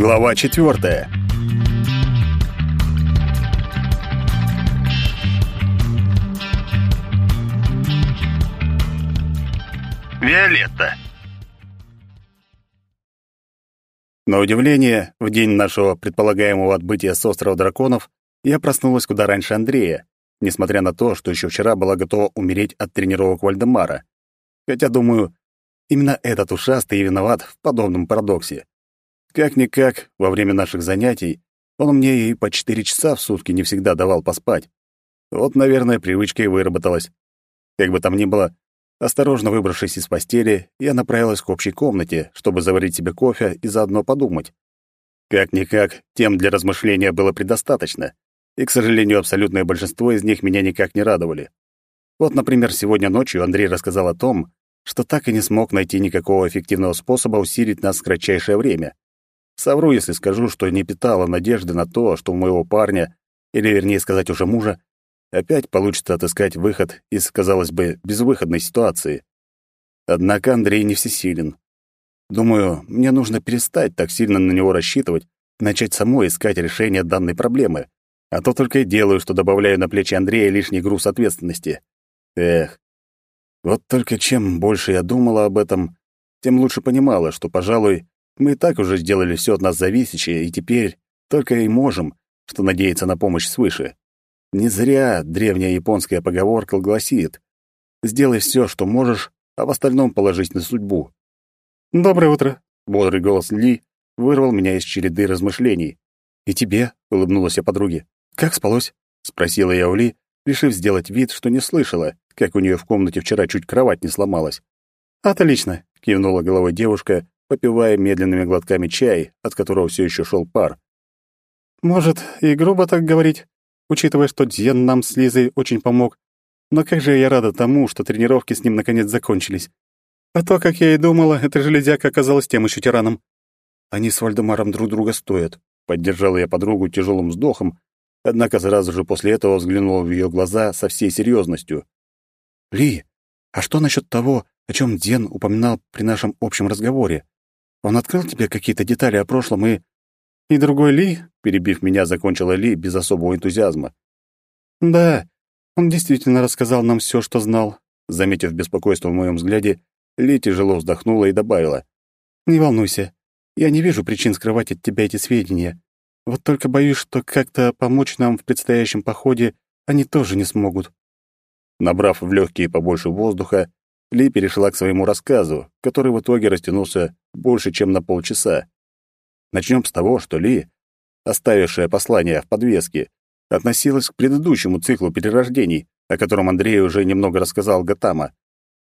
Глава четвертая. Виолетта. На удивление, в день нашего предполагаемого отбытия с острова драконов я проснулась куда раньше Андрея, несмотря на то, что еще вчера была готова умереть от тренировок Вальдемара. Хотя, думаю, именно этот ушастый и виноват в подобном парадоксе. Как-никак, во время наших занятий он мне и по четыре часа в сутки не всегда давал поспать. Вот, наверное, привычка и выработалась. Как бы там ни было, осторожно выбравшись из постели, я направилась к общей комнате, чтобы заварить себе кофе и заодно подумать. Как-никак, тем для размышления было предостаточно, и, к сожалению, абсолютное большинство из них меня никак не радовали. Вот, например, сегодня ночью Андрей рассказал о том, что так и не смог найти никакого эффективного способа усилить нас в кратчайшее время. Совру, если скажу, что не питала надежды на то, что у моего парня, или вернее сказать уже мужа, опять получится отыскать выход из, казалось бы, безвыходной ситуации. Однако Андрей не всесилен. Думаю, мне нужно перестать так сильно на него рассчитывать, начать самой искать решение данной проблемы. А то только и делаю, что добавляю на плечи Андрея лишний груз ответственности. Эх. Вот только чем больше я думала об этом, тем лучше понимала, что, пожалуй, мы и так уже сделали все от нас зависящее, и теперь только и можем, что надеяться на помощь свыше. Не зря древняя японская поговорка гласит «Сделай все, что можешь, а в остальном положись на судьбу». «Доброе утро», — бодрый голос Ли вырвал меня из череды размышлений. «И тебе», — улыбнулась я подруге. «Как спалось?» — спросила я у Ли, решив сделать вид, что не слышала, как у нее в комнате вчера чуть кровать не сломалась. «Отлично», — кивнула головой девушка, попивая медленными глотками чай, от которого все еще шел пар. «Может, и грубо так говорить, учитывая, что Дзен нам с Лизой очень помог, но как же я рада тому, что тренировки с ним наконец закончились. А то, как я и думала, эта железяка оказалась тем еще тираном. Они с Вальдемаром друг друга стоят», — поддержала я подругу тяжелым вздохом, однако сразу же после этого взглянула в ее глаза со всей серьезностью. «Ли, а что насчет того, о чем Ден упоминал при нашем общем разговоре? Он открыл тебе какие-то детали о прошлом и...» «И другой Ли?» — перебив меня, закончила Ли без особого энтузиазма. «Да, он действительно рассказал нам все, что знал». Заметив беспокойство в моем взгляде, Ли тяжело вздохнула и добавила. «Не волнуйся, я не вижу причин скрывать от тебя эти сведения. Вот только боюсь, что как-то помочь нам в предстоящем походе они тоже не смогут». Набрав в легкие побольше воздуха, ли перешла к своему рассказу, который в итоге растянулся больше, чем на полчаса. Начнем с того, что Ли, оставившая послание в подвеске, относилась к предыдущему циклу перерождений, о котором Андрей уже немного рассказал Гатама.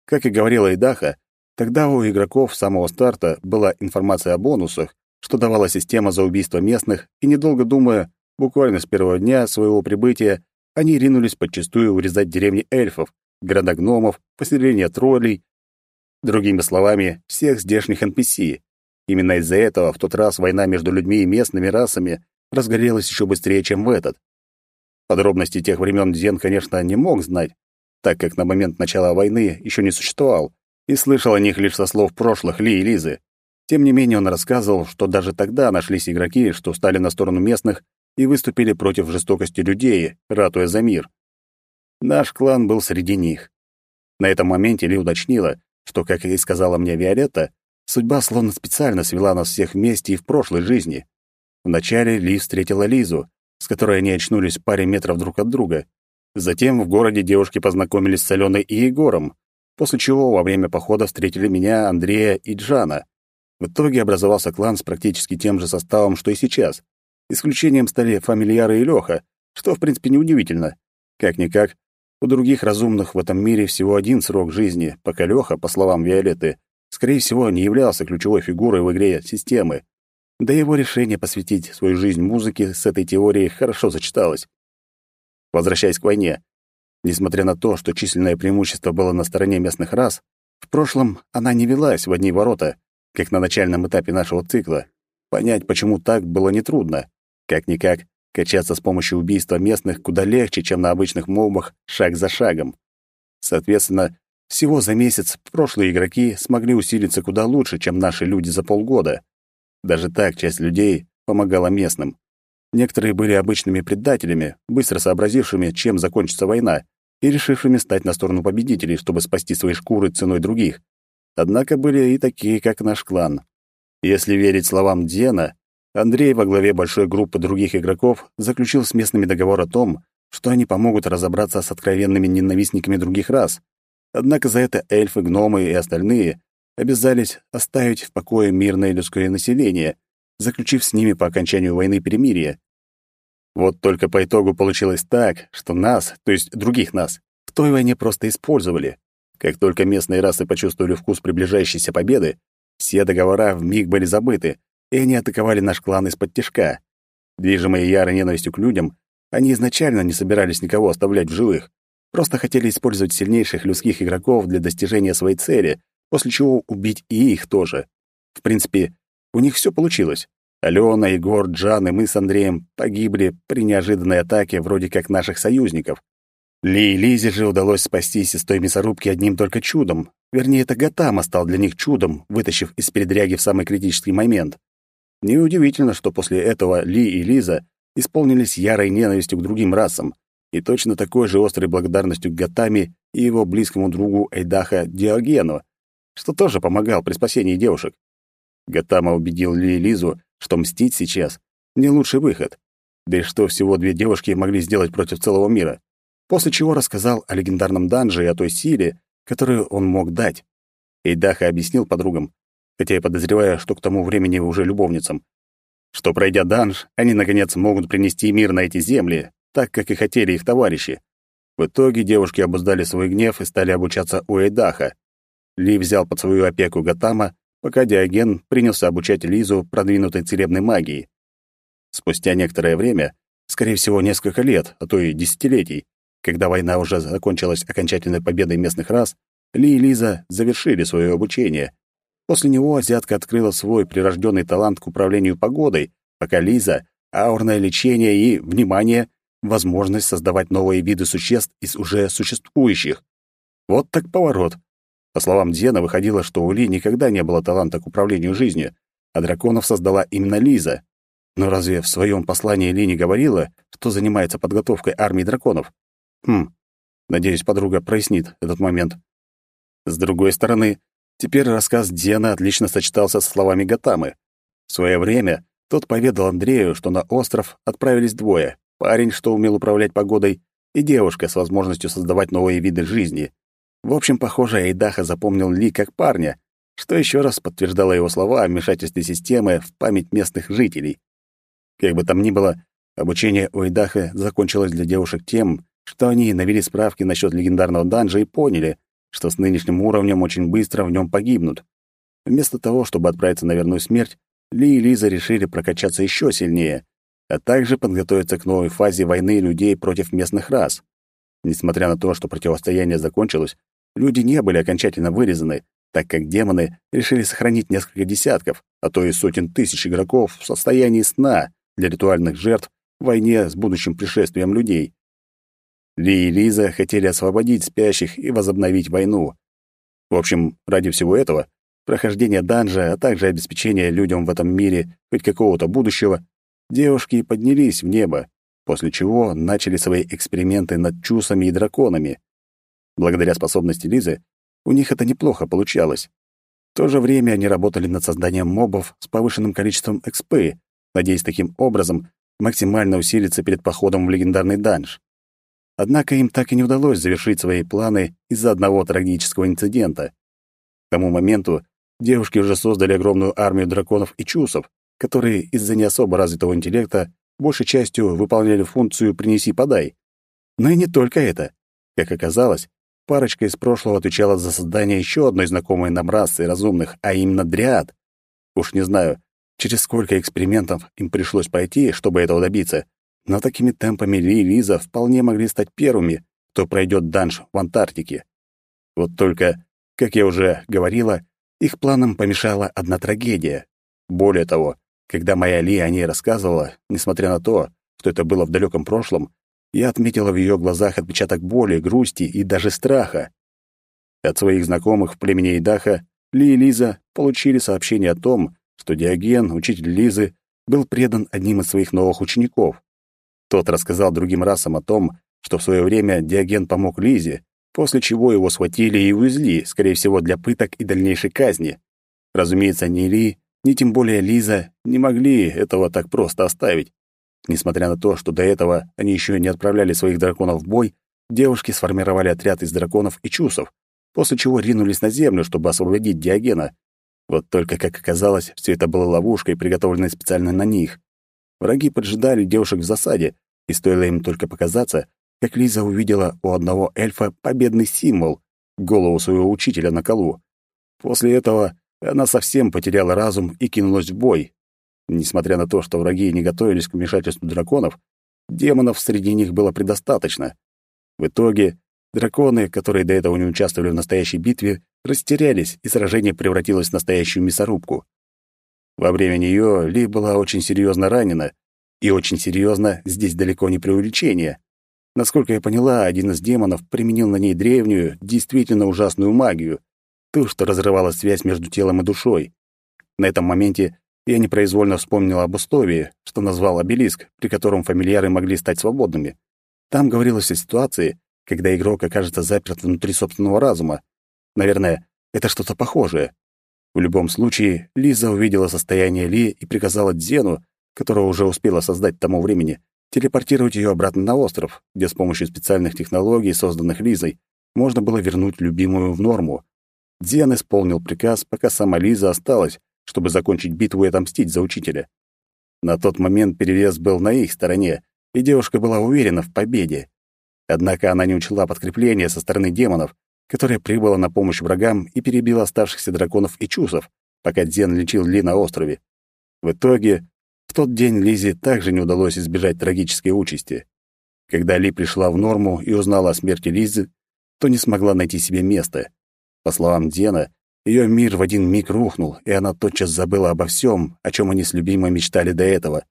Как и говорила Идаха, тогда у игроков с самого старта была информация о бонусах, что давала система за убийство местных, и, недолго думая, буквально с первого дня своего прибытия, они ринулись подчистую урезать деревни эльфов, города гномов, поселения троллей, другими словами, всех здешних NPC. Именно из-за этого в тот раз война между людьми и местными расами разгорелась еще быстрее, чем в этот. Подробности тех времен Зен, конечно, не мог знать, так как на момент начала войны еще не существовал, и слышал о них лишь со слов прошлых Ли и Лизы. Тем не менее, он рассказывал, что даже тогда нашлись игроки, что стали на сторону местных и выступили против жестокости людей, ратуя за мир. Наш клан был среди них. На этом моменте Ли уточнила, что, как и сказала мне Виолетта, судьба словно специально свела нас всех вместе и в прошлой жизни. Вначале Ли встретила Лизу, с которой они очнулись в паре метров друг от друга. Затем в городе девушки познакомились с Аленой и Егором, после чего во время похода встретили меня, Андрея и Джана. В итоге образовался клан с практически тем же составом, что и сейчас. Исключением стали фамильяры и Лёха, что, в принципе, неудивительно. Как-никак, у других разумных в этом мире всего один срок жизни, пока Лёха, по словам Виолетты, скорее всего, не являлся ключевой фигурой в игре системы. Да его решение посвятить свою жизнь музыке с этой теорией хорошо сочеталось. Возвращаясь к войне, несмотря на то, что численное преимущество было на стороне местных рас, в прошлом она не велась в одни ворота, как на начальном этапе нашего цикла. Понять, почему так, было нетрудно. Как-никак, Качаться с помощью убийства местных куда легче, чем на обычных мобах, шаг за шагом. Соответственно, всего за месяц прошлые игроки смогли усилиться куда лучше, чем наши люди за полгода. Даже так часть людей помогала местным. Некоторые были обычными предателями, быстро сообразившими, чем закончится война, и решившими стать на сторону победителей, чтобы спасти свои шкуры ценой других. Однако были и такие, как наш клан. Если верить словам Дена, Андрей во главе большой группы других игроков заключил с местными договор о том, что они помогут разобраться с откровенными ненавистниками других рас. Однако за это эльфы, гномы и остальные обязались оставить в покое мирное людское население, заключив с ними по окончанию войны перемирие. Вот только по итогу получилось так, что нас, то есть других нас, в той войне просто использовали. Как только местные расы почувствовали вкус приближающейся победы, все договора вмиг были забыты, и они атаковали наш клан из-под тяжка. Движимые ярой ненавистью к людям, они изначально не собирались никого оставлять в живых, просто хотели использовать сильнейших людских игроков для достижения своей цели, после чего убить и их тоже. В принципе, у них все получилось. Алена, Егор, Джан и мы с Андреем погибли при неожиданной атаке вроде как наших союзников. Ли и Лизе же удалось спастись из той мясорубки одним только чудом. Вернее, это Гатама стал для них чудом, вытащив из передряги в самый критический момент. Неудивительно, что после этого Ли и Лиза исполнились ярой ненавистью к другим расам и точно такой же острой благодарностью к Гатаме и его близкому другу Эйдаха Диогену, что тоже помогал при спасении девушек. Гатама убедил Ли и Лизу, что мстить сейчас — не лучший выход. Да и что всего две девушки могли сделать против целого мира. После чего рассказал о легендарном данже и о той силе, которую он мог дать. Эйдаха объяснил подругам, хотя я подозреваю, что к тому времени уже любовницам, что, пройдя данж, они, наконец, могут принести мир на эти земли, так, как и хотели их товарищи. В итоге девушки обуздали свой гнев и стали обучаться у Эйдаха. Ли взял под свою опеку Гатама, пока Диоген принялся обучать Лизу продвинутой целебной магии. Спустя некоторое время, скорее всего, несколько лет, а то и десятилетий, когда война уже закончилась окончательной победой местных рас, Ли и Лиза завершили свое обучение. После него азиатка открыла свой прирожденный талант к управлению погодой, пока Лиза — аурное лечение и, внимание, возможность создавать новые виды существ из уже существующих. Вот так поворот. По словам Дзена, выходило, что у Ли никогда не было таланта к управлению жизнью, а драконов создала именно Лиза. Но разве в своем послании Ли не говорила, что занимается подготовкой армии драконов? Хм, надеюсь, подруга прояснит этот момент. С другой стороны, теперь рассказ Дзена отлично сочетался со словами Гатамы. В свое время тот поведал Андрею, что на остров отправились двое — парень, что умел управлять погодой, и девушка с возможностью создавать новые виды жизни — в общем, похоже, Айдаха запомнил Ли как парня, что еще раз подтверждало его слова о вмешательстве системы в память местных жителей. Как бы там ни было, обучение у Айдаха закончилось для девушек тем, что они навели справки насчет легендарного данжа и поняли, что с нынешним уровнем очень быстро в нем погибнут. Вместо того, чтобы отправиться на верную смерть, Ли и Лиза решили прокачаться еще сильнее, а также подготовиться к новой фазе войны людей против местных рас. Несмотря на то, что противостояние закончилось, люди не были окончательно вырезаны, так как демоны решили сохранить несколько десятков, а то и сотен тысяч игроков в состоянии сна для ритуальных жертв в войне с будущим пришествием людей. Ли и Лиза хотели освободить спящих и возобновить войну. В общем, ради всего этого, прохождения данжа, а также обеспечения людям в этом мире хоть какого-то будущего, девушки поднялись в небо, после чего начали свои эксперименты над чусами и драконами. Благодаря способности Лизы у них это неплохо получалось. В то же время они работали над созданием мобов с повышенным количеством экспы, надеясь таким образом максимально усилиться перед походом в легендарный данж. Однако им так и не удалось завершить свои планы из-за одного трагического инцидента. К тому моменту девушки уже создали огромную армию драконов и чусов, которые из-за не особо развитого интеллекта большей частью выполняли функцию «принеси-подай». Но и не только это. Как оказалось, Парочка из прошлого отвечала за создание еще одной знакомой нам расы разумных, а именно дриад. Уж не знаю, через сколько экспериментов им пришлось пойти, чтобы этого добиться, но такими темпами Ли и Лиза вполне могли стать первыми, кто пройдет данж в Антарктике. Вот только, как я уже говорила, их планам помешала одна трагедия. Более того, когда моя Ли о ней рассказывала, несмотря на то, что это было в далеком прошлом, я отметила в ее глазах отпечаток боли, грусти и даже страха. От своих знакомых в племени Идаха Ли и Лиза получили сообщение о том, что Диоген, учитель Лизы, был предан одним из своих новых учеников. Тот рассказал другим расам о том, что в свое время Диоген помог Лизе, после чего его схватили и увезли, скорее всего, для пыток и дальнейшей казни. Разумеется, ни Ли, ни тем более Лиза не могли этого так просто оставить. Несмотря на то, что до этого они еще не отправляли своих драконов в бой, девушки сформировали отряд из драконов и чусов, после чего ринулись на землю, чтобы освободить Диогена. Вот только, как оказалось, все это было ловушкой, приготовленной специально на них. Враги поджидали девушек в засаде, и стоило им только показаться, как Лиза увидела у одного эльфа победный символ — голову своего учителя на колу. После этого она совсем потеряла разум и кинулась в бой. Несмотря на то, что враги не готовились к вмешательству драконов, демонов среди них было предостаточно. В итоге драконы, которые до этого не участвовали в настоящей битве, растерялись, и сражение превратилось в настоящую мясорубку. Во время нее Ли была очень серьезно ранена, и очень серьезно здесь далеко не преувеличение. Насколько я поняла, один из демонов применил на ней древнюю, действительно ужасную магию, ту, что разрывала связь между телом и душой. На этом моменте я непроизвольно вспомнил об условии, что назвал обелиск, при котором фамильяры могли стать свободными. Там говорилось о ситуации, когда игрок окажется заперт внутри собственного разума. Наверное, это что-то похожее. В любом случае, Лиза увидела состояние Ли и приказала Дзену, которого уже успела создать к тому времени, телепортировать ее обратно на остров, где с помощью специальных технологий, созданных Лизой, можно было вернуть любимую в норму. Дзен исполнил приказ, пока сама Лиза осталась, чтобы закончить битву и отомстить за учителя. На тот момент перевес был на их стороне, и девушка была уверена в победе. Однако она не учла подкрепления со стороны демонов, которое прибыло на помощь врагам и перебило оставшихся драконов и чусов, пока Дзен лечил Ли на острове. В итоге в тот день Лизе также не удалось избежать трагической участи. Когда Ли пришла в норму и узнала о смерти Лизы, то не смогла найти себе места. По словам Дена, ее мир в один миг рухнул, и она тотчас забыла обо всем, о чем они с любимой мечтали до этого.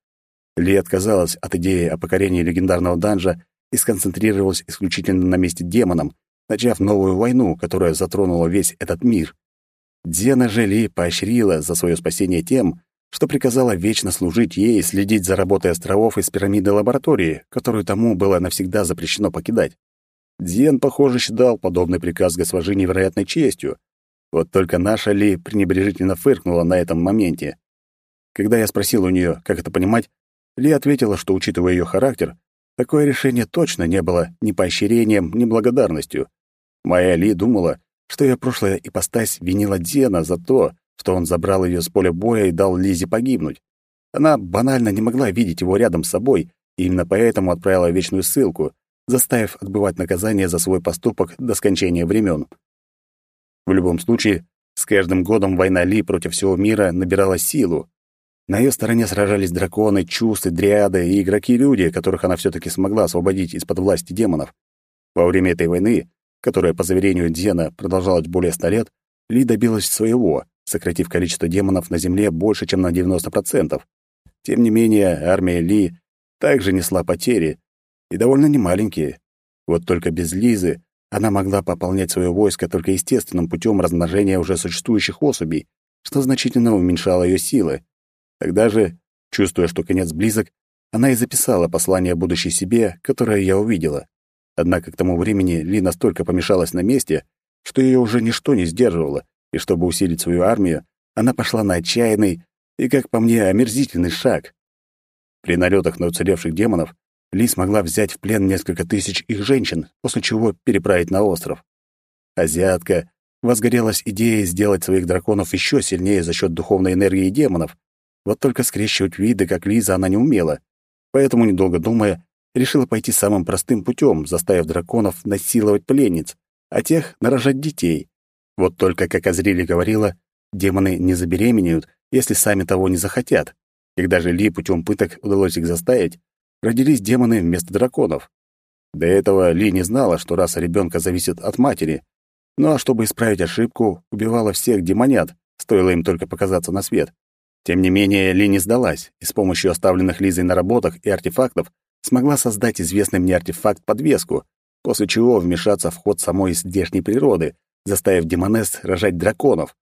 Ли отказалась от идеи о покорении легендарного данжа и сконцентрировалась исключительно на месте демоном, начав новую войну, которая затронула весь этот мир. Дзена же Ли поощрила за свое спасение тем, что приказала вечно служить ей и следить за работой островов из пирамиды лаборатории, которую тому было навсегда запрещено покидать. Дзен, похоже, считал подобный приказ госпожи невероятной честью. Вот только наша Ли пренебрежительно фыркнула на этом моменте. Когда я спросил у нее, как это понимать, Ли ответила, что, учитывая ее характер, такое решение точно не было ни поощрением, ни благодарностью. Моя Ли думала, что ее прошлая ипостась винила Дзена за то, что он забрал ее с поля боя и дал Лизе погибнуть. Она банально не могла видеть его рядом с собой, и именно поэтому отправила вечную ссылку, заставив отбывать наказание за свой поступок до скончания времен. В любом случае, с каждым годом война Ли против всего мира набирала силу. На ее стороне сражались драконы, чувства, дриады и игроки-люди, которых она все таки смогла освободить из-под власти демонов. Во время этой войны, которая, по заверению Дзена, продолжалась более ста лет, Ли добилась своего сократив количество демонов на Земле больше, чем на 90%. Тем не менее, армия Ли также несла потери, и довольно немаленькие. Вот только без Лизы она могла пополнять свое войско только естественным путем размножения уже существующих особей, что значительно уменьшало ее силы. Тогда же, чувствуя, что конец близок, она и записала послание будущей себе, которое я увидела. Однако к тому времени Ли настолько помешалась на месте, что ее уже ничто не сдерживало, и чтобы усилить свою армию, она пошла на отчаянный и, как по мне, омерзительный шаг. При налетах на уцелевших демонов Ли смогла взять в плен несколько тысяч их женщин, после чего переправить на остров. Азиатка возгорелась идеей сделать своих драконов еще сильнее за счет духовной энергии демонов. Вот только скрещивать виды, как Лиза, она не умела. Поэтому, недолго думая, решила пойти самым простым путем, заставив драконов насиловать пленниц, а тех — нарожать детей. Вот только, как Азрили говорила, демоны не забеременеют, если сами того не захотят. Когда же Ли путем пыток удалось их заставить, родились демоны вместо драконов. До этого Ли не знала, что раса ребенка зависит от матери. Ну а чтобы исправить ошибку, убивала всех демонят, стоило им только показаться на свет. Тем не менее, Ли не сдалась и с помощью оставленных Лизой наработок и артефактов смогла создать известный мне артефакт-подвеску, после чего вмешаться в ход самой здешней природы, заставив Демонес рожать драконов.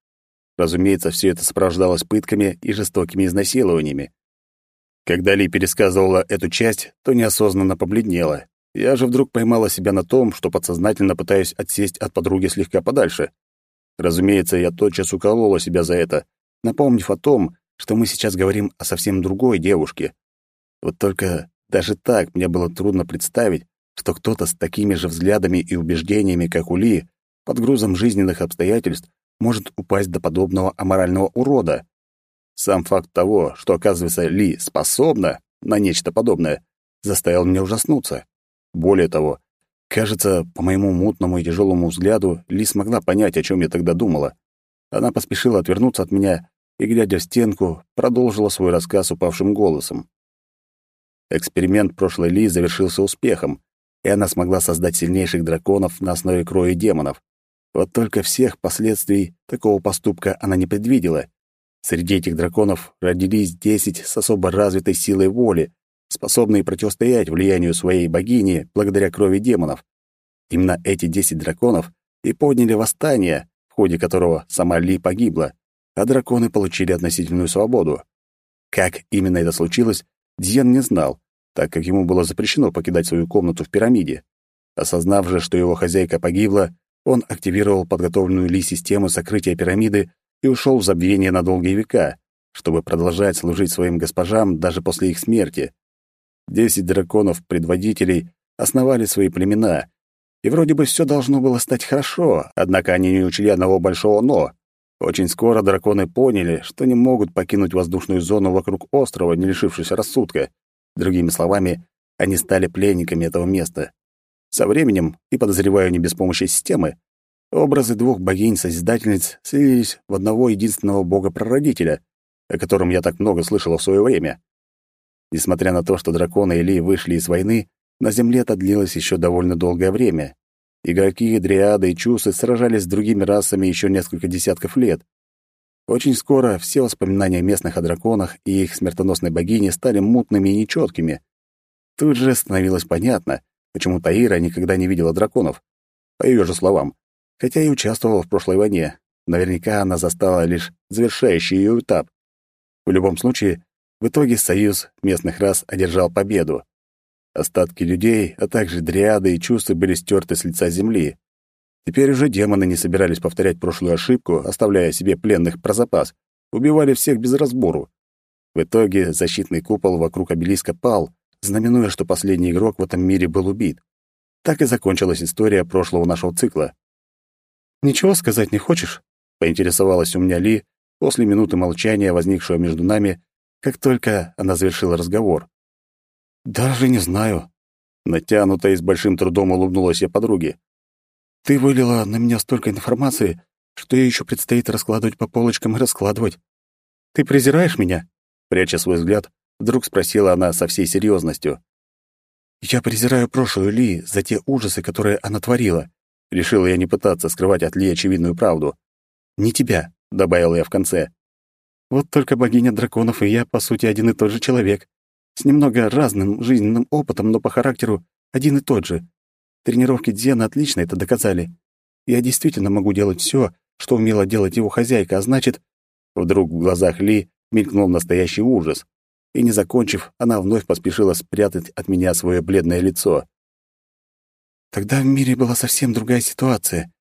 Разумеется, все это сопровождалось пытками и жестокими изнасилованиями. Когда Ли пересказывала эту часть, то неосознанно побледнела. Я же вдруг поймала себя на том, что подсознательно пытаюсь отсесть от подруги слегка подальше. Разумеется, я тотчас уколола себя за это, напомнив о том, что мы сейчас говорим о совсем другой девушке. Вот только даже так мне было трудно представить, что кто-то с такими же взглядами и убеждениями, как у Ли, под грузом жизненных обстоятельств может упасть до подобного аморального урода. Сам факт того, что, оказывается, Ли способна на нечто подобное, заставил меня ужаснуться. Более того, кажется, по моему мутному и тяжелому взгляду, Ли смогла понять, о чем я тогда думала. Она поспешила отвернуться от меня и, глядя в стенку, продолжила свой рассказ упавшим голосом. Эксперимент прошлой Ли завершился успехом, и она смогла создать сильнейших драконов на основе крови демонов. Вот только всех последствий такого поступка она не предвидела. Среди этих драконов родились десять с особо развитой силой воли, способные противостоять влиянию своей богини благодаря крови демонов. Именно эти десять драконов и подняли восстание, в ходе которого сама Ли погибла, а драконы получили относительную свободу. Как именно это случилось, Дьен не знал, так как ему было запрещено покидать свою комнату в пирамиде. Осознав же, что его хозяйка погибла, он активировал подготовленную Ли систему сокрытия пирамиды и ушел в забвение на долгие века, чтобы продолжать служить своим госпожам даже после их смерти. Десять драконов-предводителей основали свои племена, и вроде бы все должно было стать хорошо, однако они не учли одного большого «но». Очень скоро драконы поняли, что не могут покинуть воздушную зону вокруг острова, не лишившись рассудка. Другими словами, они стали пленниками этого места. Со временем, и подозреваю не без помощи системы, образы двух богинь-созидательниц слились в одного единственного бога-прародителя, о котором я так много слышал в свое время. Несмотря на то, что драконы и Ли вышли из войны, на Земле это длилось еще довольно долгое время. Игроки, дриады и чусы сражались с другими расами еще несколько десятков лет. Очень скоро все воспоминания местных о драконах и их смертоносной богине стали мутными и нечеткими. Тут же становилось понятно, почему Таира никогда не видела драконов. По ее же словам, хотя и участвовала в прошлой войне, наверняка она застала лишь завершающий ее этап. В любом случае, в итоге союз местных рас одержал победу. Остатки людей, а также дриады и чувства были стерты с лица земли. Теперь уже демоны не собирались повторять прошлую ошибку, оставляя себе пленных про запас, убивали всех без разбору. В итоге защитный купол вокруг обелиска пал, знаменуя, что последний игрок в этом мире был убит. Так и закончилась история прошлого нашего цикла. «Ничего сказать не хочешь?» — поинтересовалась у меня Ли после минуты молчания, возникшего между нами, как только она завершила разговор. «Даже не знаю». Натянуто и с большим трудом улыбнулась я подруге. «Ты вылила на меня столько информации, что ей еще предстоит раскладывать по полочкам и раскладывать. Ты презираешь меня?» Пряча свой взгляд, вдруг спросила она со всей серьезностью. «Я презираю прошлую Ли за те ужасы, которые она творила». Решила я не пытаться скрывать от Ли очевидную правду. «Не тебя», — добавила я в конце. Вот только богиня драконов и я, по сути, один и тот же человек. С немного разным жизненным опытом, но по характеру один и тот же. Тренировки Дзена отлично это доказали. Я действительно могу делать все, что умела делать его хозяйка, а значит... Вдруг в глазах Ли мелькнул настоящий ужас. И, не закончив, она вновь поспешила спрятать от меня свое бледное лицо. Тогда в мире была совсем другая ситуация.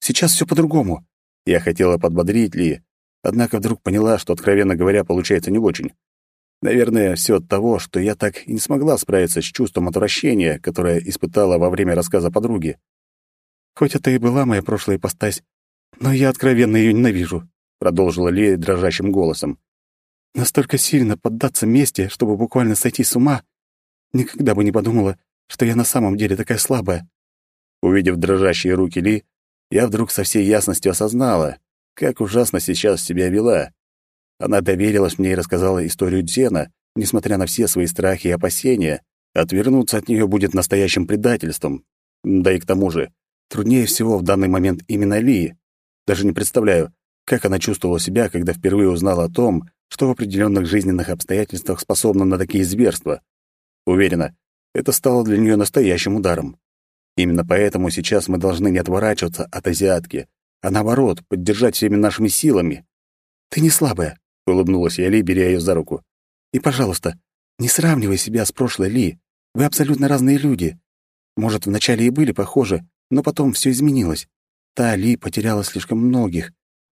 Сейчас все по-другому. Я хотела подбодрить Ли, Однако вдруг поняла, что, откровенно говоря, получается не очень. Наверное, все от того, что я так и не смогла справиться с чувством отвращения, которое испытала во время рассказа подруги. «Хоть это и была моя прошлая ипостась, но я откровенно ее ненавижу», — продолжила Лея дрожащим голосом. «Настолько сильно поддаться мести, чтобы буквально сойти с ума, никогда бы не подумала, что я на самом деле такая слабая». Увидев дрожащие руки Ли, я вдруг со всей ясностью осознала, как ужасно сейчас себя вела. Она доверилась мне и рассказала историю Дзена, несмотря на все свои страхи и опасения. Отвернуться от нее будет настоящим предательством. Да и к тому же, труднее всего в данный момент именно Ли. Даже не представляю, как она чувствовала себя, когда впервые узнала о том, что в определенных жизненных обстоятельствах способна на такие зверства. Уверена, это стало для нее настоящим ударом. Именно поэтому сейчас мы должны не отворачиваться от азиатки, а наоборот, поддержать всеми нашими силами. «Ты не слабая», — улыбнулась я Ли, беря ее за руку. «И, пожалуйста, не сравнивай себя с прошлой Ли. Вы абсолютно разные люди. Может, вначале и были похожи, но потом все изменилось. Та Ли потеряла слишком многих,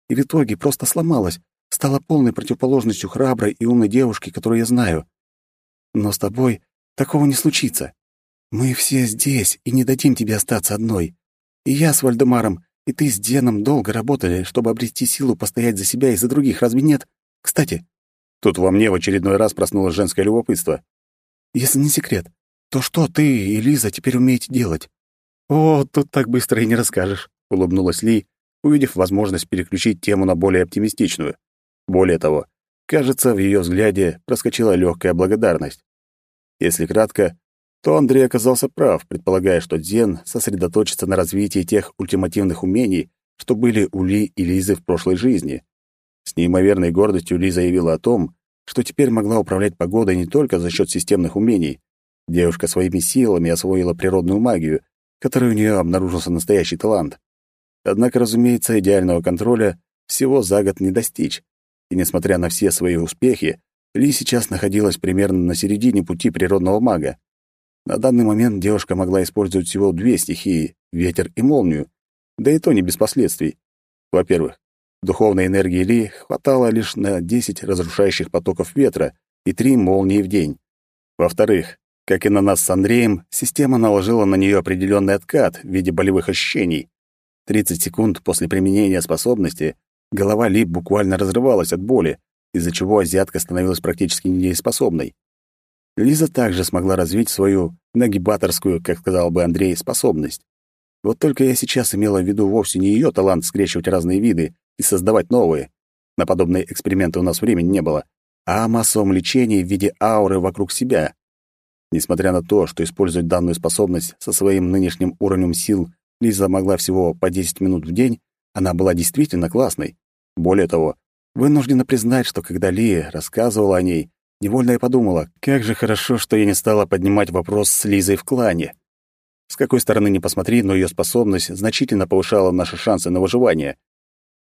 и в итоге просто сломалась, стала полной противоположностью храброй и умной девушки, которую я знаю. Но с тобой такого не случится. Мы все здесь и не дадим тебе остаться одной. И я с Вальдемаром, и ты с Деном долго работали, чтобы обрести силу постоять за себя и за других, разве нет? Кстати, тут во мне в очередной раз проснулось женское любопытство. Если не секрет, то что ты и Лиза теперь умеете делать? О, тут так быстро и не расскажешь, улыбнулась Ли, увидев возможность переключить тему на более оптимистичную. Более того, кажется, в ее взгляде проскочила легкая благодарность. Если кратко, то Андрей оказался прав, предполагая, что Дзен сосредоточится на развитии тех ультимативных умений, что были у Ли и Лизы в прошлой жизни. С неимоверной гордостью Ли заявила о том, что теперь могла управлять погодой не только за счет системных умений. Девушка своими силами освоила природную магию, которой у нее обнаружился настоящий талант. Однако, разумеется, идеального контроля всего за год не достичь, и, несмотря на все свои успехи, Ли сейчас находилась примерно на середине пути природного мага. На данный момент девушка могла использовать всего две стихии — ветер и молнию, да и то не без последствий. Во-первых, духовной энергии Ли хватало лишь на 10 разрушающих потоков ветра и 3 молнии в день. Во-вторых, как и на нас с Андреем, система наложила на нее определенный откат в виде болевых ощущений. 30 секунд после применения способности голова Ли буквально разрывалась от боли, из-за чего азиатка становилась практически недееспособной. Лиза также смогла развить свою нагибаторскую, как сказал бы Андрей, способность. Вот только я сейчас имела в виду вовсе не ее талант скрещивать разные виды и создавать новые. На подобные эксперименты у нас времени не было, а о массовом лечении в виде ауры вокруг себя. Несмотря на то, что использовать данную способность со своим нынешним уровнем сил Лиза могла всего по 10 минут в день, она была действительно классной. Более того, вынуждена признать, что когда Ли рассказывала о ней, Невольно я подумала, как же хорошо, что я не стала поднимать вопрос с Лизой в клане. С какой стороны ни посмотри, но ее способность значительно повышала наши шансы на выживание.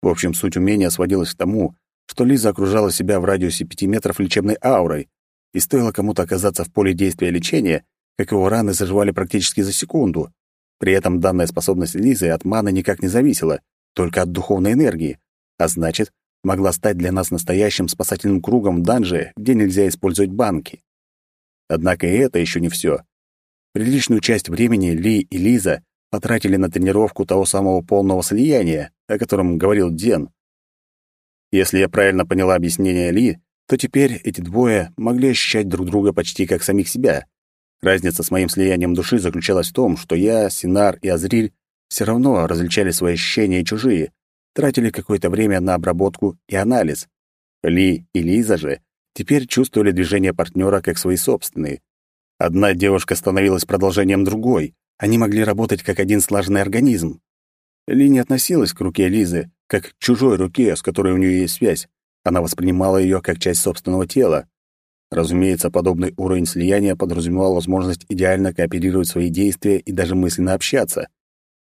В общем, суть умения сводилась к тому, что Лиза окружала себя в радиусе пяти метров лечебной аурой, и стоило кому-то оказаться в поле действия лечения, как его раны заживали практически за секунду. При этом данная способность Лизы от маны никак не зависела, только от духовной энергии, а значит, могла стать для нас настоящим спасательным кругом в данже, где нельзя использовать банки. Однако и это еще не все. Приличную часть времени Ли и Лиза потратили на тренировку того самого полного слияния, о котором говорил Ден. Если я правильно поняла объяснение Ли, то теперь эти двое могли ощущать друг друга почти как самих себя. Разница с моим слиянием души заключалась в том, что я, Синар и Азриль все равно различали свои ощущения и чужие, тратили какое-то время на обработку и анализ. Ли и Лиза же теперь чувствовали движения партнера как свои собственные. Одна девушка становилась продолжением другой, они могли работать как один слаженный организм. Ли не относилась к руке Лизы, как к чужой руке, с которой у нее есть связь. Она воспринимала ее как часть собственного тела. Разумеется, подобный уровень слияния подразумевал возможность идеально кооперировать свои действия и даже мысленно общаться.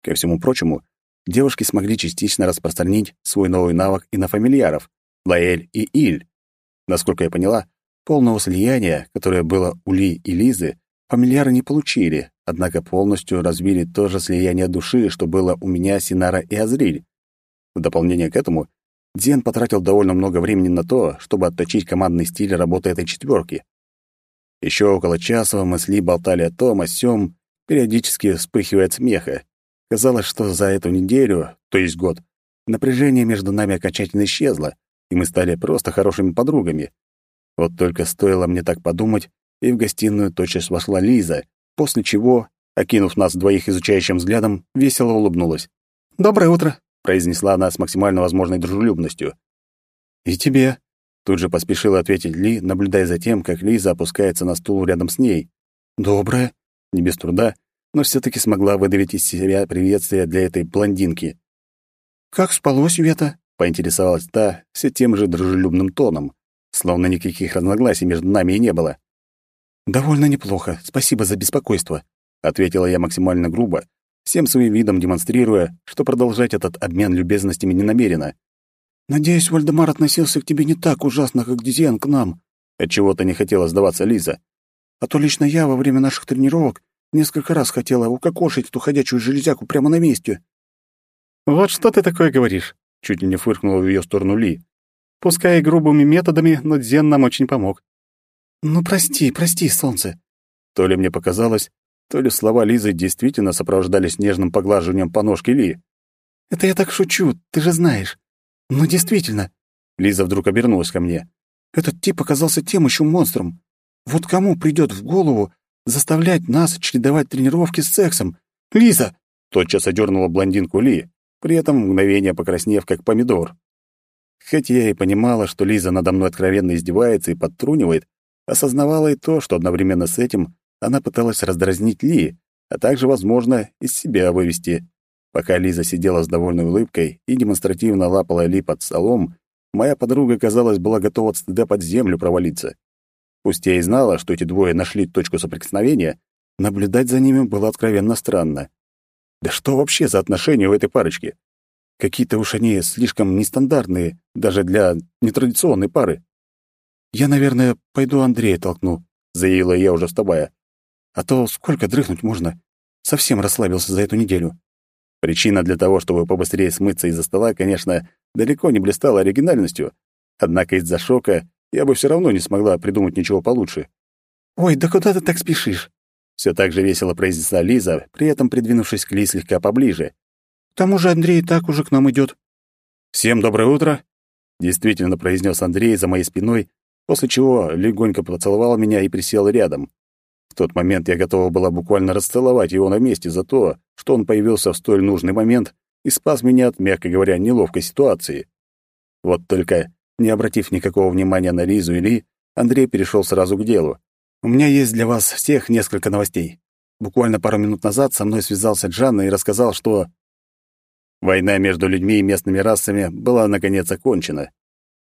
Ко всему прочему, девушки смогли частично распространить свой новый навык и на фамильяров — Лаэль и Иль. Насколько я поняла, полного слияния, которое было у Ли и Лизы, фамильяры не получили, однако полностью развили то же слияние души, что было у меня, Синара и Азриль. В дополнение к этому, Дзен потратил довольно много времени на то, чтобы отточить командный стиль работы этой четверки. Еще около часа мы с Ли болтали о том, о сём, периодически вспыхивая от смеха. Казалось, что за эту неделю, то есть год, напряжение между нами окончательно исчезло, и мы стали просто хорошими подругами. Вот только стоило мне так подумать, и в гостиную тотчас вошла Лиза, после чего, окинув нас двоих изучающим взглядом, весело улыбнулась. «Доброе утро», — произнесла она с максимально возможной дружелюбностью. «И тебе», — тут же поспешила ответить Ли, наблюдая за тем, как Лиза опускается на стул рядом с ней. «Доброе», — не без труда, но все таки смогла выдавить из себя приветствие для этой блондинки. «Как спалось, Вета?» — поинтересовалась та все тем же дружелюбным тоном, словно никаких разногласий между нами и не было. «Довольно неплохо, спасибо за беспокойство», — ответила я максимально грубо, всем своим видом демонстрируя, что продолжать этот обмен любезностями не намерена. «Надеюсь, Вальдемар относился к тебе не так ужасно, как Дизиан к нам», — отчего-то не хотела сдаваться Лиза. «А то лично я во время наших тренировок несколько раз хотела укокошить эту ходячую железяку прямо на месте». «Вот что ты такое говоришь?» — чуть не фыркнула в ее сторону Ли. «Пускай и грубыми методами, но Дзен нам очень помог». «Ну, прости, прости, солнце». То ли мне показалось, то ли слова Лизы действительно сопровождались нежным поглаживанием по ножке Ли. «Это я так шучу, ты же знаешь. «Ну, действительно!» Лиза вдруг обернулась ко мне. «Этот тип оказался тем еще монстром. Вот кому придет в голову заставлять нас чередовать тренировки с сексом? Лиза!» Тотчас одернула блондинку Ли, при этом мгновение покраснев, как помидор. Хоть я и понимала, что Лиза надо мной откровенно издевается и подтрунивает, осознавала и то, что одновременно с этим она пыталась раздразнить Ли, а также, возможно, из себя вывести. Пока Лиза сидела с довольной улыбкой и демонстративно лапала Ли под столом, моя подруга, казалось, была готова от стыда под землю провалиться. Пусть я и знала, что эти двое нашли точку соприкосновения, наблюдать за ними было откровенно странно. Да что вообще за отношения у этой парочки? Какие-то уж они слишком нестандартные, даже для нетрадиционной пары. «Я, наверное, пойду Андрея толкну», — заявила я, уже вставая. «А то сколько дрыхнуть можно? Совсем расслабился за эту неделю». Причина для того, чтобы побыстрее смыться из-за стола, конечно, далеко не блистала оригинальностью, однако из-за шока я бы все равно не смогла придумать ничего получше. «Ой, да куда ты так спешишь?» Все так же весело произнесла Лиза, при этом придвинувшись к Ли слегка поближе. «К тому же Андрей так уже к нам идет. «Всем доброе утро!» — действительно произнес Андрей за моей спиной, после чего легонько поцеловал меня и присел рядом. В тот момент я готова была буквально расцеловать его на месте за то, что он появился в столь нужный момент и спас меня от, мягко говоря, неловкой ситуации. Вот только, не обратив никакого внимания на Лизу и Ли, Андрей перешел сразу к делу. «У меня есть для вас всех несколько новостей. Буквально пару минут назад со мной связался Джанна и рассказал, что...» Война между людьми и местными расами была, наконец, окончена.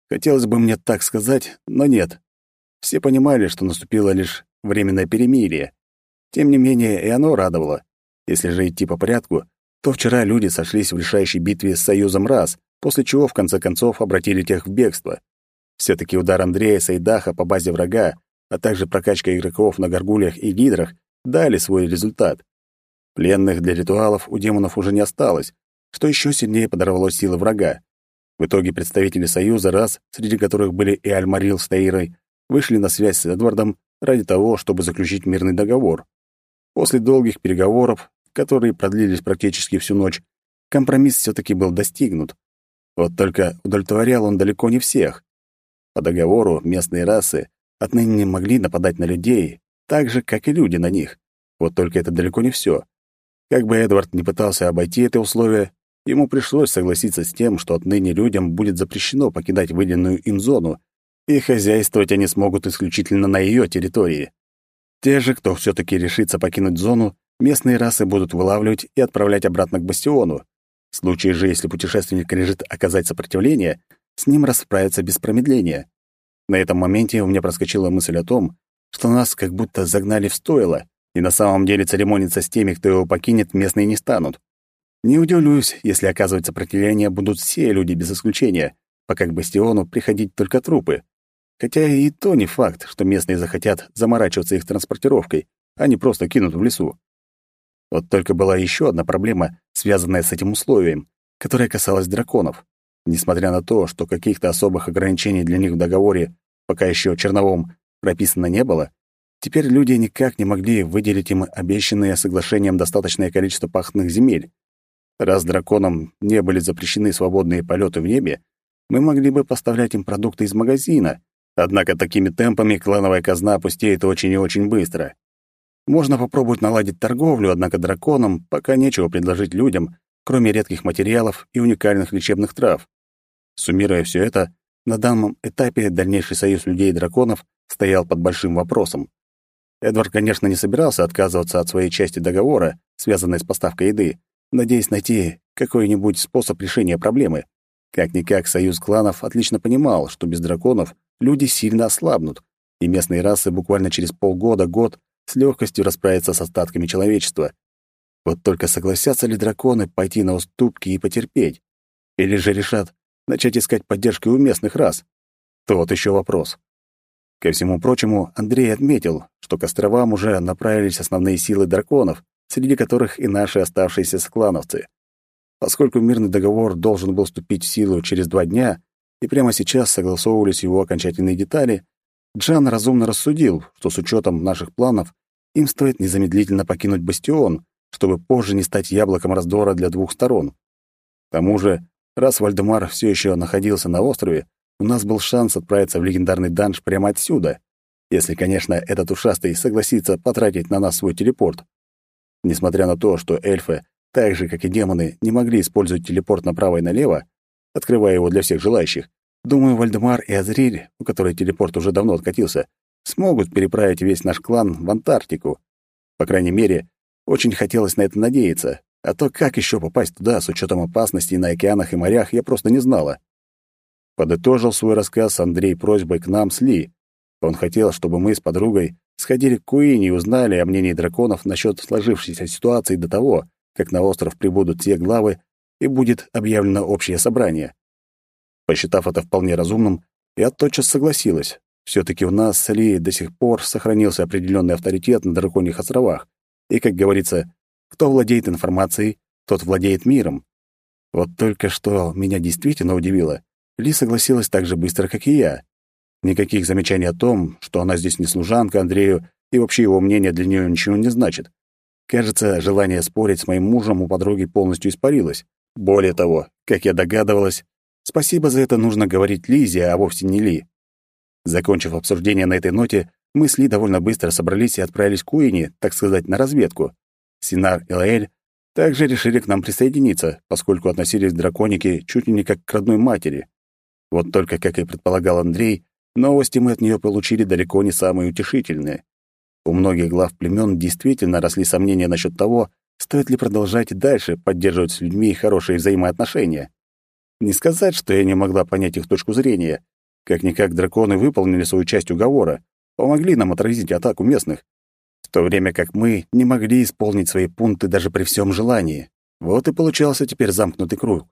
Хотелось бы мне так сказать, но нет. Все понимали, что наступило лишь временное перемирие. Тем не менее, и оно радовало. Если же идти по порядку, то вчера люди сошлись в решающей битве с Союзом Раз, после чего в конце концов обратили тех в бегство. Все-таки удар Андрея Сайдаха по базе врага, а также прокачка игроков на горгулях и гидрах дали свой результат. Пленных для ритуалов у демонов уже не осталось, что еще сильнее подорвало силы врага. В итоге представители Союза раз, среди которых были и Альмарил с Таирой, вышли на связь с Эдвардом ради того, чтобы заключить мирный договор. После долгих переговоров, которые продлились практически всю ночь, компромисс все таки был достигнут. Вот только удовлетворял он далеко не всех. По договору местные расы отныне не могли нападать на людей, так же, как и люди на них. Вот только это далеко не все. Как бы Эдвард не пытался обойти это условие, ему пришлось согласиться с тем, что отныне людям будет запрещено покидать выделенную им зону, и хозяйствовать они смогут исключительно на ее территории. Те же, кто все таки решится покинуть зону, местные расы будут вылавливать и отправлять обратно к бастиону. В случае же, если путешественник решит оказать сопротивление, с ним расправиться без промедления. На этом моменте у меня проскочила мысль о том, что нас как будто загнали в стойло, и на самом деле церемониться с теми, кто его покинет, местные не станут. Не удивлюсь, если оказывать сопротивление будут все люди без исключения, пока к бастиону приходить только трупы. Хотя и то не факт, что местные захотят заморачиваться их транспортировкой, а не просто кинут в лесу. Вот только была еще одна проблема, связанная с этим условием, которая касалась драконов. Несмотря на то, что каких-то особых ограничений для них в договоре, пока еще черновом, прописано не было, теперь люди никак не могли выделить им обещанное соглашением достаточное количество пахтных земель. Раз драконам не были запрещены свободные полеты в небе, мы могли бы поставлять им продукты из магазина, Однако такими темпами клановая казна опустеет очень и очень быстро. Можно попробовать наладить торговлю, однако драконам пока нечего предложить людям, кроме редких материалов и уникальных лечебных трав. Суммируя все это, на данном этапе дальнейший союз людей и драконов стоял под большим вопросом. Эдвард, конечно, не собирался отказываться от своей части договора, связанной с поставкой еды, надеясь найти какой-нибудь способ решения проблемы. Как-никак союз кланов отлично понимал, что без драконов люди сильно ослабнут, и местные расы буквально через полгода-год с легкостью расправятся с остатками человечества. Вот только согласятся ли драконы пойти на уступки и потерпеть? Или же решат начать искать поддержку у местных рас? То вот еще вопрос. Ко всему прочему, Андрей отметил, что к островам уже направились основные силы драконов, среди которых и наши оставшиеся склановцы. Поскольку мирный договор должен был вступить в силу через два дня, и прямо сейчас согласовывались его окончательные детали, Джан разумно рассудил, что с учетом наших планов им стоит незамедлительно покинуть бастион, чтобы позже не стать яблоком раздора для двух сторон. К тому же, раз Вальдемар все еще находился на острове, у нас был шанс отправиться в легендарный данж прямо отсюда, если, конечно, этот ушастый согласится потратить на нас свой телепорт. Несмотря на то, что эльфы, так же, как и демоны, не могли использовать телепорт направо и налево, открывая его для всех желающих, думаю, Вальдемар и Азриль, у которой телепорт уже давно откатился, смогут переправить весь наш клан в Антарктику. По крайней мере, очень хотелось на это надеяться, а то как еще попасть туда с учетом опасностей на океанах и морях, я просто не знала. Подытожил свой рассказ Андрей просьбой к нам с Ли. Он хотел, чтобы мы с подругой сходили к Куине и узнали о мнении драконов насчет сложившейся ситуации до того, как на остров прибудут те главы и будет объявлено общее собрание. Посчитав это вполне разумным, я тотчас согласилась. все таки у нас с Ли до сих пор сохранился определенный авторитет на Драконьих островах. И, как говорится, кто владеет информацией, тот владеет миром. Вот только что меня действительно удивило. Ли согласилась так же быстро, как и я. Никаких замечаний о том, что она здесь не служанка Андрею, и вообще его мнение для нее ничего не значит. Кажется, желание спорить с моим мужем у подруги полностью испарилось. Более того, как я догадывалась, спасибо за это нужно говорить Лизе, а вовсе не Ли. Закончив обсуждение на этой ноте, мы с Ли довольно быстро собрались и отправились к Уине, так сказать, на разведку. Синар и Лаэль также решили к нам присоединиться, поскольку относились к драконике чуть ли не как к родной матери. Вот только, как и предполагал Андрей, новости мы от нее получили далеко не самые утешительные. У многих глав племен действительно росли сомнения насчет того, стоит ли продолжать и дальше поддерживать с людьми хорошие взаимоотношения. Не сказать, что я не могла понять их точку зрения. Как-никак драконы выполнили свою часть уговора, помогли нам отразить атаку местных, в то время как мы не могли исполнить свои пункты даже при всем желании. Вот и получался теперь замкнутый круг.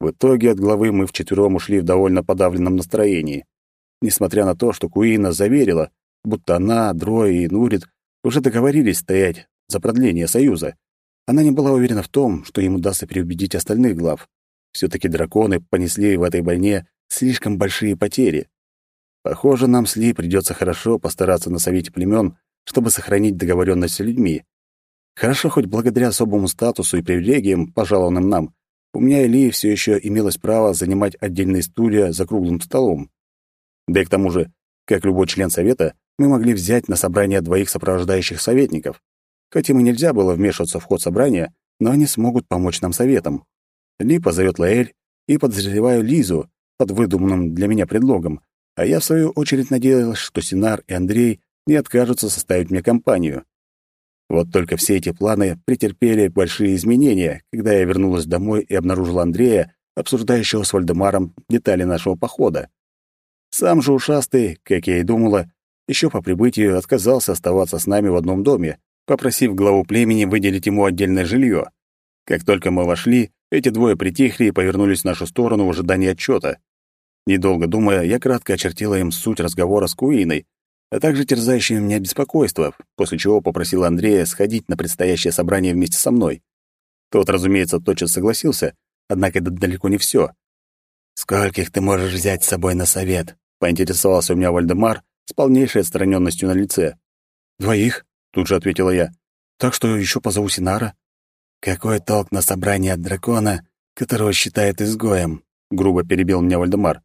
В итоге от главы мы вчетвером ушли в довольно подавленном настроении. Несмотря на то, что Куина заверила, будто она, Дрой и Нурит уже договорились стоять за продление союза, она не была уверена в том, что им удастся переубедить остальных глав. все таки драконы понесли в этой войне слишком большие потери. Похоже, нам с Ли придется хорошо постараться на совете племен, чтобы сохранить договоренность с людьми. Хорошо хоть благодаря особому статусу и привилегиям, пожалованным нам, у меня и Ли все еще имелось право занимать отдельные стулья за круглым столом. Да и к тому же, как любой член совета, мы могли взять на собрание двоих сопровождающих советников. Хоть им и нельзя было вмешиваться в ход собрания, но они смогут помочь нам советом. Ли позовет Лаэль и подозреваю Лизу под выдуманным для меня предлогом, а я, в свою очередь, надеялась, что Синар и Андрей не откажутся составить мне компанию. Вот только все эти планы претерпели большие изменения, когда я вернулась домой и обнаружила Андрея, обсуждающего с Вальдемаром детали нашего похода. Сам же ушастый, как я и думала, еще по прибытию отказался оставаться с нами в одном доме, попросив главу племени выделить ему отдельное жилье. Как только мы вошли, эти двое притихли и повернулись в нашу сторону в ожидании отчета. Недолго думая, я кратко очертила им суть разговора с Куиной, а также терзающее меня беспокойство, после чего попросил Андрея сходить на предстоящее собрание вместе со мной. Тот, разумеется, тотчас согласился, однако это далеко не все. «Скольких ты можешь взять с собой на совет?» — поинтересовался у меня Вальдемар с полнейшей отстраненностью на лице. «Двоих?» — тут же ответила я. «Так что еще позову Синара». «Какой толк на собрании от дракона, которого считает изгоем?» — грубо перебил меня Вальдемар.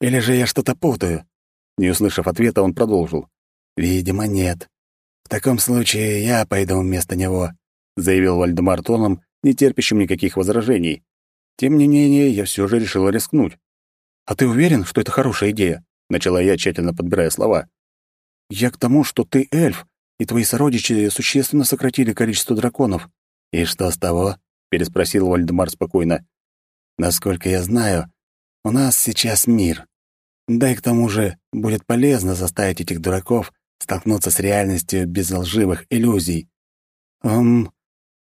«Или же я что-то путаю?» Не услышав ответа, он продолжил. «Видимо, нет. В таком случае я пойду вместо него», — заявил Вальдемар тоном, не терпящим никаких возражений. Тем не менее, я все же решила рискнуть. «А ты уверен, что это хорошая идея?» — начала я, тщательно подбирая слова. «Я к тому, что ты эльф, и твои сородичи существенно сократили количество драконов». «И что с того?» — переспросил Вальдемар спокойно. «Насколько я знаю, у нас сейчас мир. Да и к тому же будет полезно заставить этих дураков столкнуться с реальностью без лживых иллюзий. «Эм,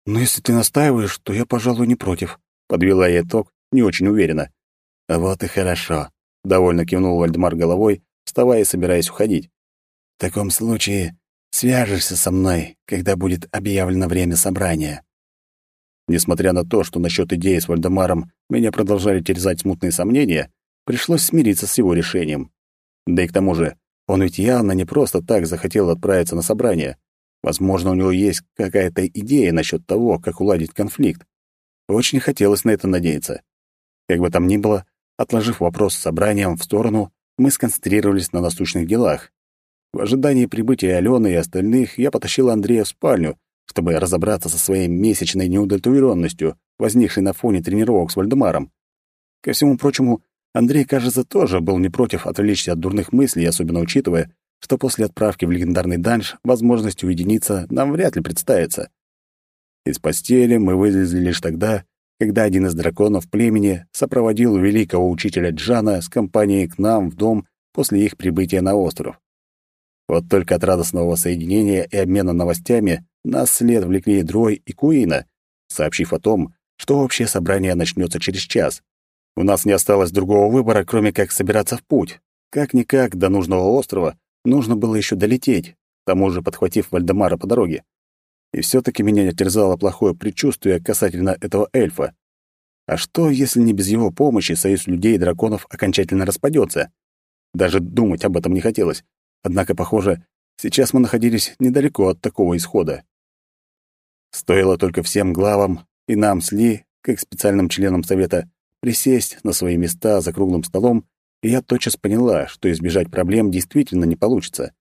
ну если ты настаиваешь, то я, пожалуй, не против», — подвела я итог не очень уверенно. «Вот и хорошо», — довольно кивнул Вальдемар головой, вставая и собираясь уходить. «В таком случае свяжешься со мной, когда будет объявлено время собрания». Несмотря на то, что насчет идеи с Вальдемаром меня продолжали терзать смутные сомнения, пришлось смириться с его решением. Да и к тому же, он ведь явно не просто так захотел отправиться на собрание. Возможно, у него есть какая-то идея насчет того, как уладить конфликт. Очень хотелось на это надеяться. Как бы там ни было, отложив вопрос с собранием в сторону, мы сконцентрировались на насущных делах. В ожидании прибытия Алены и остальных я потащил Андрея в спальню, чтобы разобраться со своей месячной неудовлетворенностью, возникшей на фоне тренировок с Вальдемаром. Ко всему прочему, Андрей, кажется, тоже был не против отвлечься от дурных мыслей, особенно учитывая, что после отправки в легендарный данж возможность уединиться нам вряд ли представится. Из постели мы вылезли лишь тогда, когда один из драконов племени сопроводил великого учителя Джана с компанией к нам в дом после их прибытия на остров. Вот только от радостного соединения и обмена новостями нас след влекли Дрой и Куина, сообщив о том, что общее собрание начнется через час. У нас не осталось другого выбора, кроме как собираться в путь. Как-никак до нужного острова нужно было еще долететь, к тому же подхватив Вальдемара по дороге. И все таки меня терзало плохое предчувствие касательно этого эльфа. А что, если не без его помощи союз людей и драконов окончательно распадется? Даже думать об этом не хотелось. Однако, похоже, сейчас мы находились недалеко от такого исхода. Стоило только всем главам и нам с Ли, как специальным членам совета, присесть на свои места за круглым столом, и я тотчас поняла, что избежать проблем действительно не получится.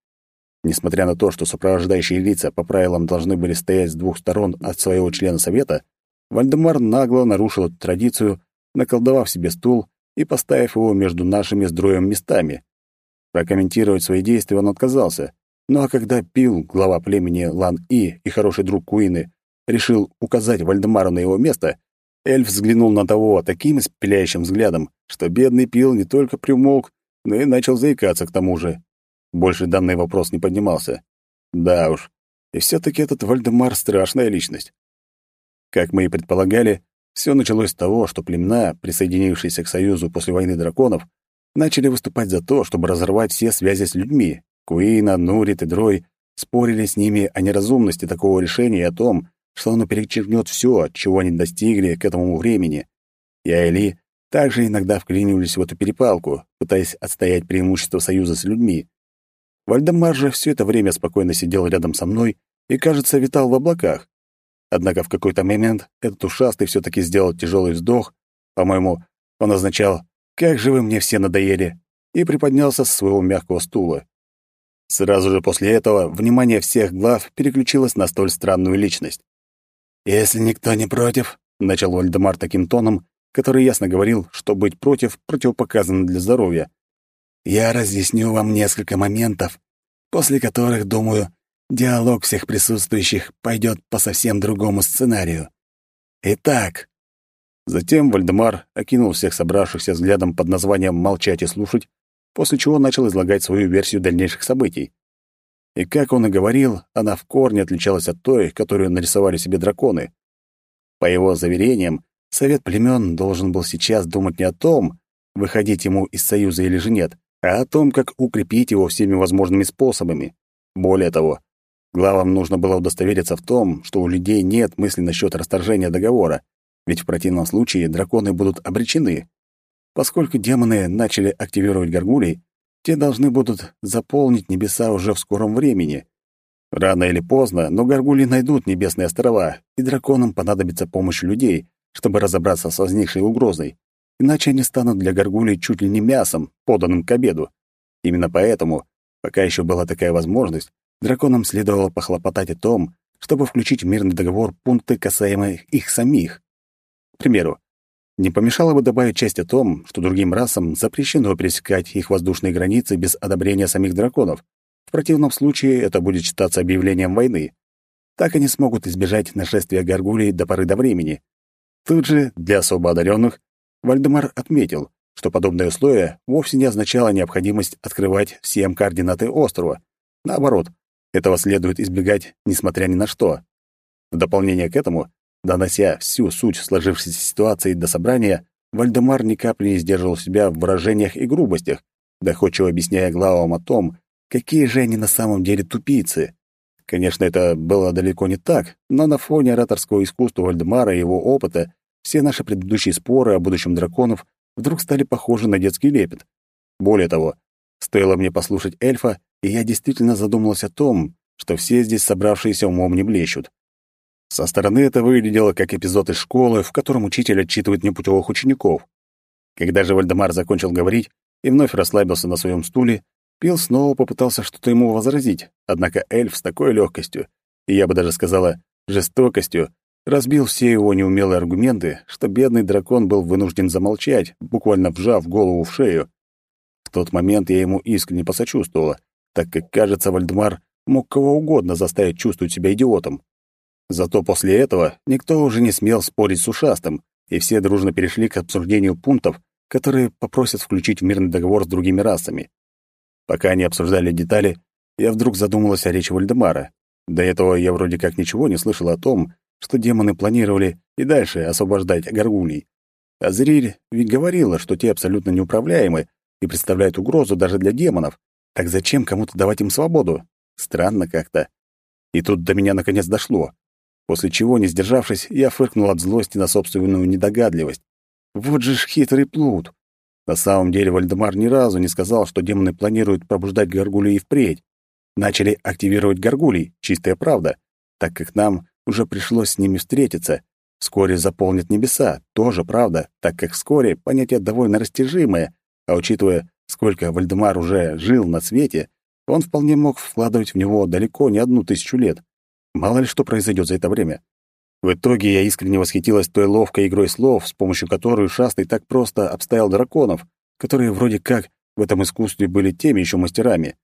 Несмотря на то, что сопровождающие лица по правилам должны были стоять с двух сторон от своего члена совета, Вальдемар нагло нарушил эту традицию, наколдовав себе стул и поставив его между нашими с Дроем местами. Прокомментировать свои действия он отказался, ну а когда Пил, глава племени Лан-И и хороший друг Куины, решил указать Вальдемару на его место, Эльф взглянул на того таким испепеляющим взглядом, что бедный Пил не только примолк, но и начал заикаться к тому же. Больше данный вопрос не поднимался. Да уж, и все таки этот Вальдемар — страшная личность. Как мы и предполагали, все началось с того, что племена, присоединившиеся к Союзу после войны драконов, начали выступать за то, чтобы разорвать все связи с людьми. Куина, Нурит и Дрой спорили с ними о неразумности такого решения и о том, что оно перечеркнет все, чего они достигли к этому времени. Я и Ли также иногда вклинивались в эту перепалку, пытаясь отстоять преимущество союза с людьми. Вальдемар же все это время спокойно сидел рядом со мной и, кажется, витал в облаках. Однако в какой-то момент этот ушастый все таки сделал тяжелый вздох, по-моему, он означал «Как же вы мне все надоели!» и приподнялся с своего мягкого стула. Сразу же после этого внимание всех глав переключилось на столь странную личность. «Если никто не против», — начал Вальдемар таким тоном, который ясно говорил, что быть против противопоказано для здоровья, «я разъясню вам несколько моментов, после которых, думаю, диалог всех присутствующих пойдет по совсем другому сценарию. Итак...» Затем Вальдемар окинул всех собравшихся взглядом под названием «молчать и слушать», после чего начал излагать свою версию дальнейших событий. И как он и говорил, она в корне отличалась от той, которую нарисовали себе драконы. По его заверениям, совет племен должен был сейчас думать не о том, выходить ему из союза или же нет, а о том, как укрепить его всеми возможными способами. Более того, главам нужно было удостовериться в том, что у людей нет мысли насчет расторжения договора, ведь в противном случае драконы будут обречены. Поскольку демоны начали активировать горгулей, те должны будут заполнить небеса уже в скором времени. Рано или поздно, но горгули найдут небесные острова, и драконам понадобится помощь людей, чтобы разобраться с возникшей угрозой. Иначе они станут для горгулей чуть ли не мясом, поданным к обеду. Именно поэтому, пока еще была такая возможность, драконам следовало похлопотать о том, чтобы включить в мирный договор пункты, касаемые их самих. К примеру, не помешало бы добавить часть о том, что другим расам запрещено пересекать их воздушные границы без одобрения самих драконов. В противном случае это будет считаться объявлением войны. Так они смогут избежать нашествия горгулей до поры до времени. Тут же, для особо одаренных, Вальдемар отметил, что подобное условие вовсе не означало необходимость открывать всем координаты острова. Наоборот, этого следует избегать, несмотря ни на что. В дополнение к этому Донося всю суть сложившейся ситуации до собрания, Вальдемар ни капли не сдерживал себя в выражениях и грубостях, доходчиво объясняя главам о том, какие же они на самом деле тупицы. Конечно, это было далеко не так, но на фоне ораторского искусства Вальдемара и его опыта все наши предыдущие споры о будущем драконов вдруг стали похожи на детский лепет. Более того, стоило мне послушать эльфа, и я действительно задумалась о том, что все здесь собравшиеся умом не блещут. Со стороны это выглядело как эпизод из школы, в котором учитель отчитывает непутевых учеников. Когда же Вальдемар закончил говорить и вновь расслабился на своем стуле, Пил снова попытался что-то ему возразить, однако эльф с такой легкостью, и я бы даже сказала, жестокостью, разбил все его неумелые аргументы, что бедный дракон был вынужден замолчать, буквально вжав голову в шею. В тот момент я ему искренне посочувствовала, так как, кажется, Вальдемар мог кого угодно заставить чувствовать себя идиотом. Зато после этого никто уже не смел спорить с ушастым, и все дружно перешли к обсуждению пунктов, которые попросят включить в мирный договор с другими расами. Пока они обсуждали детали, я вдруг задумалась о речи Вальдемара. До этого я вроде как ничего не слышал о том, что демоны планировали и дальше освобождать горгулей. Азриль ведь говорила, что те абсолютно неуправляемы и представляют угрозу даже для демонов. Так зачем кому-то давать им свободу? Странно как-то. И тут до меня наконец дошло. После чего, не сдержавшись, я фыркнул от злости на собственную недогадливость. Вот же ж хитрый плут. На самом деле Вальдемар ни разу не сказал, что демоны планируют пробуждать горгулей впредь. Начали активировать горгулей, чистая правда, так как нам уже пришлось с ними встретиться. Вскоре заполнят небеса, тоже правда, так как вскоре понятие довольно растяжимое, а учитывая, сколько Вальдемар уже жил на свете, он вполне мог вкладывать в него далеко не одну тысячу лет. Мало ли что произойдет за это время. В итоге я искренне восхитилась той ловкой игрой слов, с помощью которой Шастый так просто обставил драконов, которые вроде как в этом искусстве были теми еще мастерами.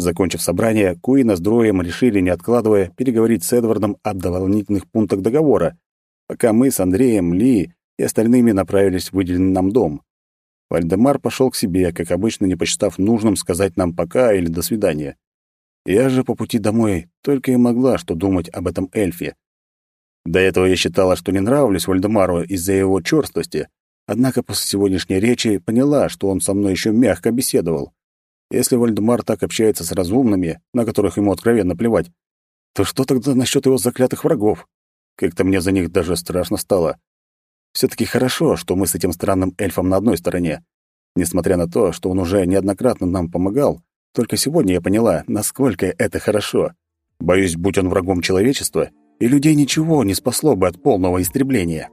Закончив собрание, Куина с Дроем решили, не откладывая, переговорить с Эдвардом о дополнительных пунктах договора, пока мы с Андреем, Ли и остальными направились в выделенный нам дом. Вальдемар пошел к себе, как обычно, не посчитав нужным сказать нам «пока» или «до свидания». Я же по пути домой только и могла что думать об этом эльфе. До этого я считала, что не нравлюсь Вальдемару из-за его чёрствости, однако после сегодняшней речи поняла, что он со мной еще мягко беседовал. Если Вальдемар так общается с разумными, на которых ему откровенно плевать, то что тогда насчет его заклятых врагов? Как-то мне за них даже страшно стало. все таки хорошо, что мы с этим странным эльфом на одной стороне. Несмотря на то, что он уже неоднократно нам помогал, только сегодня я поняла, насколько это хорошо. Боюсь, будь он врагом человечества, и людей ничего не спасло бы от полного истребления.